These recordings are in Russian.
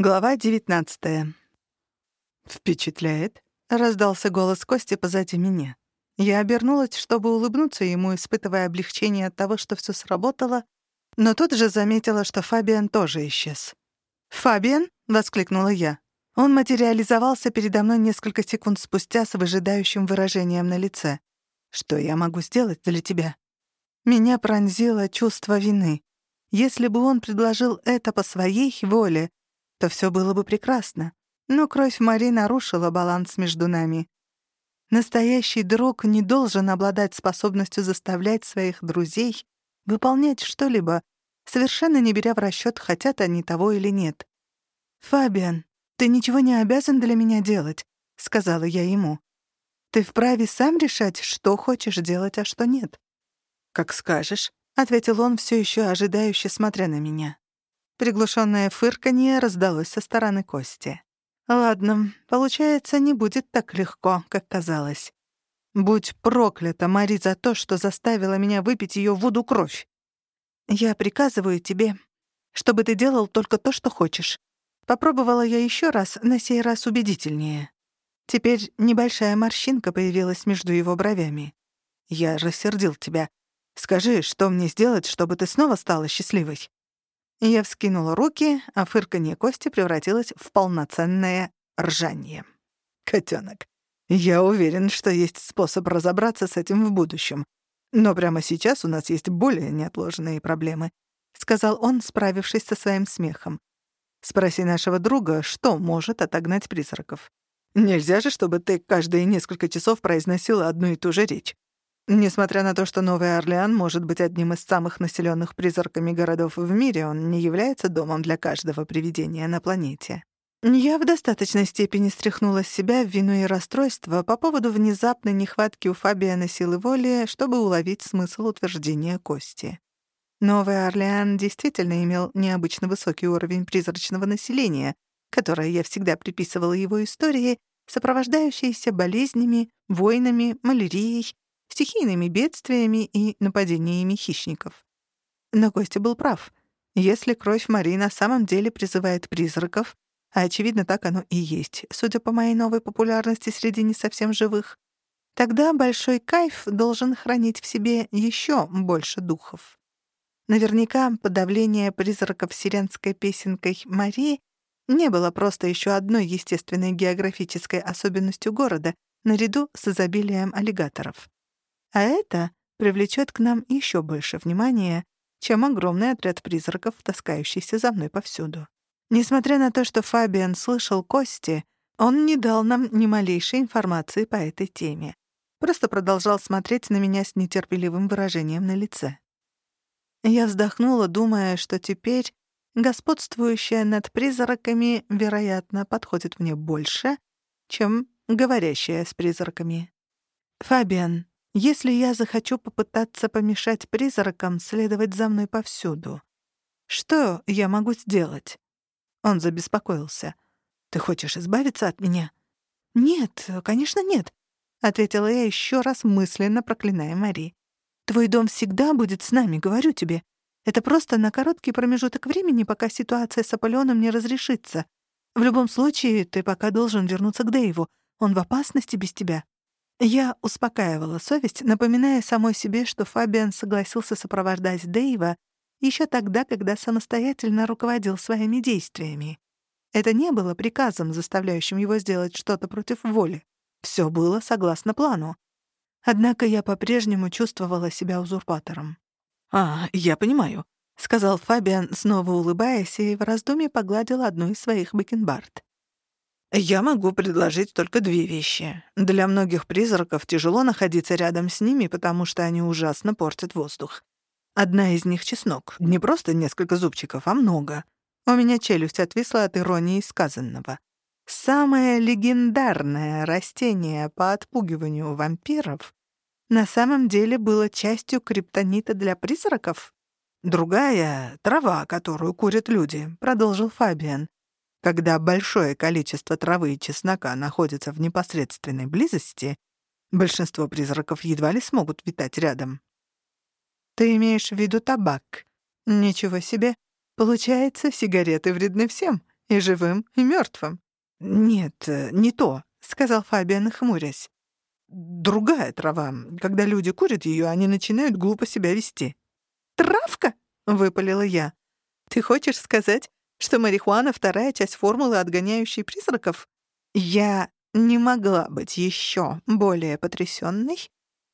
Глава 19. «Впечатляет», — раздался голос Кости позади меня. Я обернулась, чтобы улыбнуться ему, испытывая облегчение от того, что всё сработало, но тут же заметила, что Фабиан тоже исчез. «Фабиан?» — воскликнула я. Он материализовался передо мной несколько секунд спустя с выжидающим выражением на лице. «Что я могу сделать для тебя?» Меня пронзило чувство вины. Если бы он предложил это по своей воле, то все было бы прекрасно. Но кровь Мари нарушила баланс между нами. Настоящий друг не должен обладать способностью заставлять своих друзей выполнять что-либо, совершенно не беря в расчет, хотят они того или нет. «Фабиан, ты ничего не обязан для меня делать», — сказала я ему. «Ты вправе сам решать, что хочешь делать, а что нет». «Как скажешь», — ответил он, все еще ожидающе смотря на меня. Приглушенное фырканье раздалось со стороны Кости. «Ладно, получается, не будет так легко, как казалось. Будь проклята, Мари, за то, что заставила меня выпить ее воду кровь. Я приказываю тебе, чтобы ты делал только то, что хочешь. Попробовала я еще раз, на сей раз убедительнее. Теперь небольшая морщинка появилась между его бровями. Я рассердил тебя. Скажи, что мне сделать, чтобы ты снова стала счастливой?» Я вскинула руки, а фырканье Кости превратилось в полноценное ржание. «Котёнок, я уверен, что есть способ разобраться с этим в будущем. Но прямо сейчас у нас есть более неотложные проблемы», — сказал он, справившись со своим смехом. «Спроси нашего друга, что может отогнать призраков. Нельзя же, чтобы ты каждые несколько часов произносила одну и ту же речь. Несмотря на то, что Новый Орлеан может быть одним из самых населенных призраками городов в мире, он не является домом для каждого привидения на планете. Я в достаточной степени стряхнула с себя вину и расстройство по поводу внезапной нехватки у Фабиана силы воли, чтобы уловить смысл утверждения Кости. Новый Орлеан действительно имел необычно высокий уровень призрачного населения, которое я всегда приписывала его истории, сопровождающейся болезнями, войнами, малярией, стихийными бедствиями и нападениями хищников. Но Костя был прав. Если кровь Мари на самом деле призывает призраков, а очевидно так оно и есть, судя по моей новой популярности среди не совсем живых, тогда большой кайф должен хранить в себе еще больше духов. Наверняка подавление призраков сиренской песенкой Мари не было просто еще одной естественной географической особенностью города наряду с изобилием аллигаторов. А это привлечет к нам еще больше внимания, чем огромный отряд призраков, таскающийся за мной повсюду. Несмотря на то, что Фабиан слышал Кости, он не дал нам ни малейшей информации по этой теме. Просто продолжал смотреть на меня с нетерпеливым выражением на лице. Я вздохнула, думая, что теперь господствующая над призраками, вероятно, подходит мне больше, чем говорящая с призраками. «Фабиан, если я захочу попытаться помешать призракам следовать за мной повсюду, что я могу сделать? Он забеспокоился. Ты хочешь избавиться от меня? Нет, конечно, нет, ответила я еще раз мысленно проклиная Мари. Твой дом всегда будет с нами, говорю тебе. Это просто на короткий промежуток времени, пока ситуация с Аполеоном не разрешится. В любом случае, ты пока должен вернуться к Дэйву. Он в опасности без тебя. Я успокаивала совесть, напоминая самой себе, что Фабиан согласился сопровождать Дэйва еще тогда, когда самостоятельно руководил своими действиями. Это не было приказом, заставляющим его сделать что-то против воли. Все было согласно плану. Однако я по-прежнему чувствовала себя узурпатором. «А, я понимаю», — сказал Фабиан, снова улыбаясь, и в раздумье погладил одну из своих бакенбард. Я могу предложить только две вещи. Для многих призраков тяжело находиться рядом с ними, потому что они ужасно портят воздух. Одна из них — чеснок. Не просто несколько зубчиков, а много. У меня челюсть отвисла от иронии сказанного. Самое легендарное растение по отпугиванию вампиров на самом деле было частью криптонита для призраков? Другая — трава, которую курят люди, — продолжил Фабиан. Когда большое количество травы и чеснока находится в непосредственной близости, большинство призраков едва ли смогут витать рядом. Ты имеешь в виду табак? Ничего себе. Получается, сигареты вредны всем, И живым, и мертвым. «Нет, э, не то», — сказал Фабиан, хмурясь. «Другая трава. Когда люди курят ее, они начинают глупо себя вести». «Травка?» — выпалила я. «Ты хочешь сказать, что марихуана — вторая часть формулы, отгоняющей призраков?» Я не могла быть еще более потрясенной,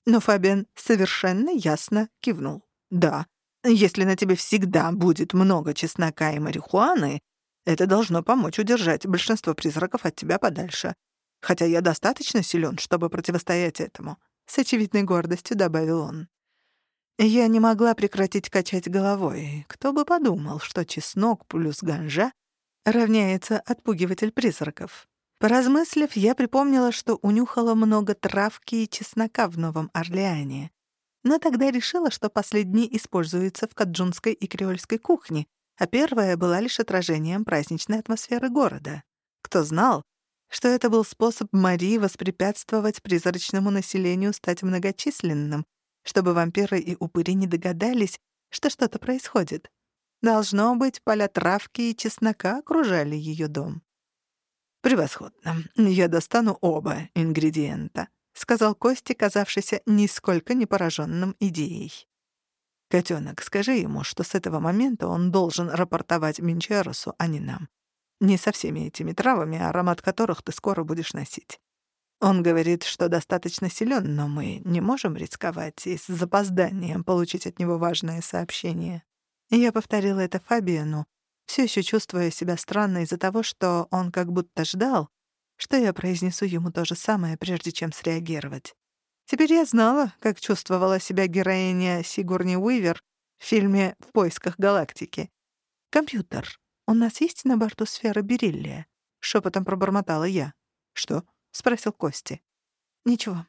но Фабиан совершенно ясно кивнул. «Да, если на тебе всегда будет много чеснока и марихуаны, это должно помочь удержать большинство призраков от тебя подальше. Хотя я достаточно силен, чтобы противостоять этому», — с очевидной гордостью добавил он. Я не могла прекратить качать головой. Кто бы подумал, что чеснок плюс ганжа равняется отпугиватель призраков. Поразмыслив, я припомнила, что унюхала много травки и чеснока в Новом Орлеане. Но тогда решила, что последний используется в каджунской и креольской кухне, а первая была лишь отражением праздничной атмосферы города. Кто знал, что это был способ Марии воспрепятствовать призрачному населению стать многочисленным, чтобы вампиры и упыри не догадались, что что-то происходит. Должно быть, поля травки и чеснока окружали ее дом. «Превосходно. Я достану оба ингредиента», — сказал Костя, казавшийся нисколько не пораженным идеей. «Котёнок, скажи ему, что с этого момента он должен рапортовать Минчеросу, а не нам. Не со всеми этими травами, аромат которых ты скоро будешь носить. Он говорит, что достаточно силен, но мы не можем рисковать и с запозданием получить от него важное сообщение». Я повторила это Фабиану, все еще чувствуя себя странно из-за того, что он как будто ждал, что я произнесу ему то же самое, прежде чем среагировать. Теперь я знала, как чувствовала себя героиня Сигурни Уивер в фильме «В поисках галактики». «Компьютер, у нас есть на борту сфера Бериллия?» — шепотом пробормотала я. «Что?» — спросил Кости. «Ничего.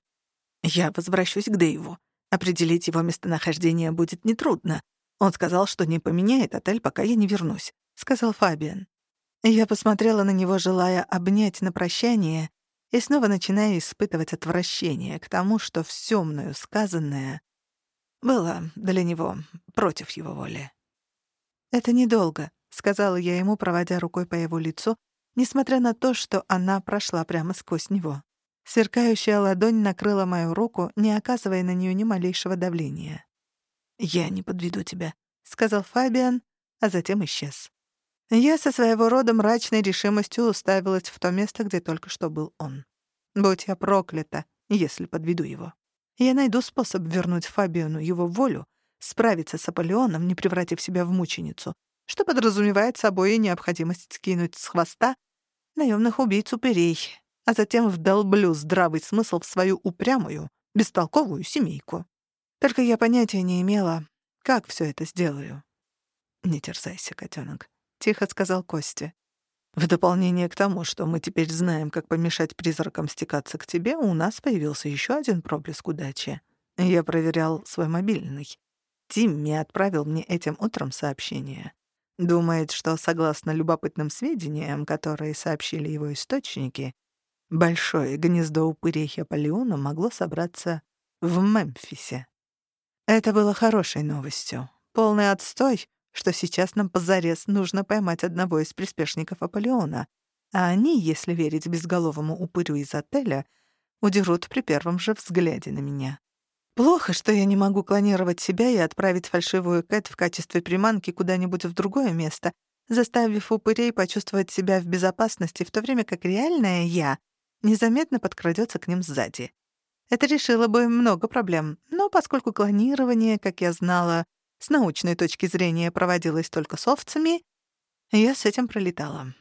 Я возвращусь к Дэйву. Определить его местонахождение будет нетрудно. Он сказал, что не поменяет отель, пока я не вернусь. — сказал Фабиан. Я посмотрела на него, желая обнять на прощание, и снова начиная испытывать отвращение к тому, что всё мною сказанное было для него против его воли. «Это недолго», — сказала я ему, проводя рукой по его лицу, несмотря на то, что она прошла прямо сквозь него. Сверкающая ладонь накрыла мою руку, не оказывая на неё ни малейшего давления. «Я не подведу тебя», — сказал Фабиан, а затем исчез. Я со своего рода мрачной решимостью уставилась в то место, где только что был он. Будь я проклята, если подведу его. Я найду способ вернуть Фабиону его волю, справиться с Аполеоном, не превратив себя в мученицу, что подразумевает собой необходимость скинуть с хвоста наемных убийц упырей, а затем вдолблю здравый смысл в свою упрямую, бестолковую семейку. Только я понятия не имела, как все это сделаю. Не терзайся, котенок. — тихо сказал Костя. «В дополнение к тому, что мы теперь знаем, как помешать призракам стекаться к тебе, у нас появился еще один проблеск удачи. Я проверял свой мобильный. Тимми отправил мне этим утром сообщение. Думает, что, согласно любопытным сведениям, которые сообщили его источники, большое гнездо упырей Аполеона могло собраться в Мемфисе. Это было хорошей новостью. Полный отстой, что сейчас нам позарез нужно поймать одного из приспешников Аполеона, а они, если верить безголовому упырю из отеля, удерут при первом же взгляде на меня. Плохо, что я не могу клонировать себя и отправить фальшивую Кэт в качестве приманки куда-нибудь в другое место, заставив упырей почувствовать себя в безопасности, в то время как реальная я незаметно подкрадется к ним сзади. Это решило бы много проблем, но поскольку клонирование, как я знала, с научной точки зрения проводилась только с овцами, я с этим пролетала.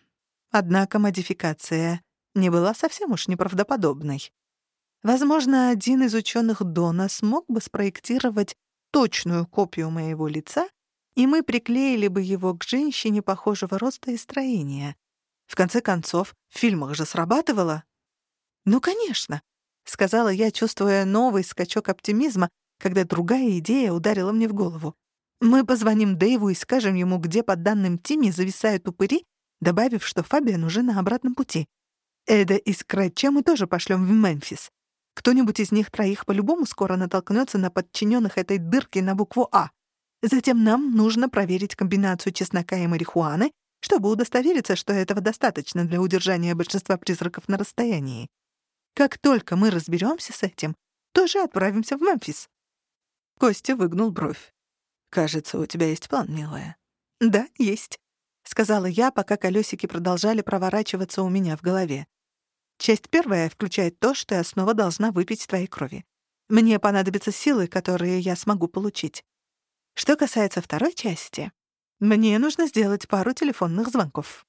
Однако модификация не была совсем уж неправдоподобной. Возможно, один из ученых Дона смог бы спроектировать точную копию моего лица, и мы приклеили бы его к женщине похожего роста и строения. В конце концов, в фильмах же срабатывало. «Ну, конечно», — сказала я, чувствуя новый скачок оптимизма, когда другая идея ударила мне в голову. Мы позвоним Дэйву и скажем ему, где по данным Тимми зависают упыри, добавив, что Фабиан уже на обратном пути. Эда и Скретча мы тоже пошлем в Мемфис. Кто-нибудь из них троих по-любому скоро натолкнется на подчиненных этой дырки на букву «А». Затем нам нужно проверить комбинацию чеснока и марихуаны, чтобы удостовериться, что этого достаточно для удержания большинства призраков на расстоянии. Как только мы разберемся с этим, тоже отправимся в Мемфис». Костя выгнул бровь. «Кажется, у тебя есть план, милая». «Да, есть», — сказала я, пока колесики продолжали проворачиваться у меня в голове. Часть первая включает то, что я снова должна выпить твоей крови. Мне понадобятся силы, которые я смогу получить. Что касается второй части, мне нужно сделать пару телефонных звонков.